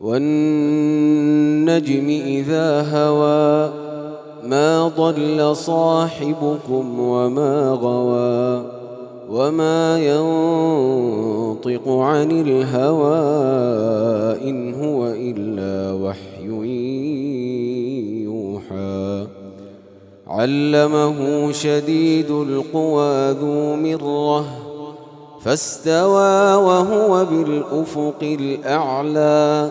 والنجم إذا هوى ما ضل صاحبكم وما غوى وما ينطق عن الهوى إن هو إلا وحي يوحى علمه شديد القوى ذو مرة فاستوى وهو بالأفق الأعلى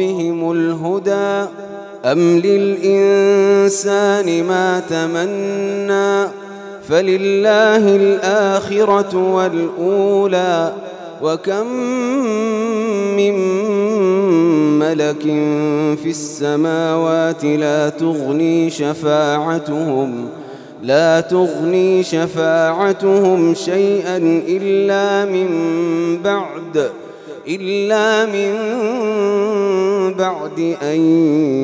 ربهم الهدى أم للإنسان ما تمنى فلله الآخرة والأولى وكم من ملك في السماوات لا تغني شفاعتهم لا تغني شفاعتهم شيئا إلا من بعد إلا من بعد أن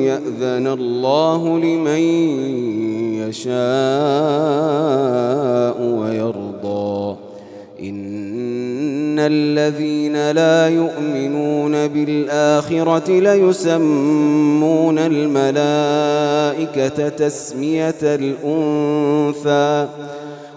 يأذن الله لمن يشاء ويرضى. إن الذين لا يؤمنون بالآخرة ليسمون الملائكة تسمية الأنثى.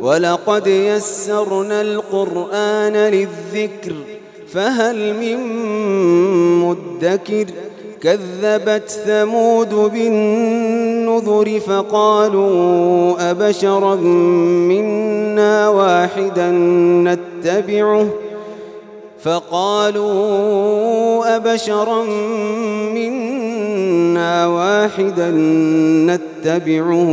ولقد يسرنا القرآن للذكر فهل من مدكر؟ كذبت ثمود بالنذر فقالوا أبشرا منا واحدا نتبعه؟ فقالوا أبشرا منا واحدا نتبعه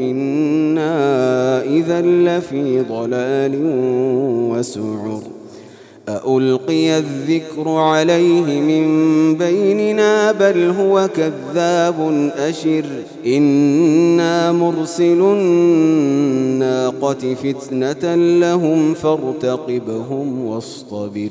إنا إذا لفي ضلال وسعر. ألقي الذكر عليه من بيننا بل هو كذاب أشر. إنا مرسل الناقة فتنة لهم فارتقبهم واصطبر.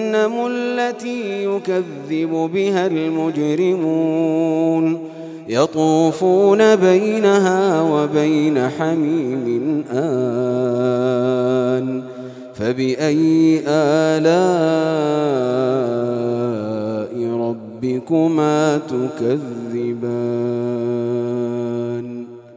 التي يكذب بها المجرمون يطوفون بينها وبين حميم آن فبأي آلاء ربكما تكذبان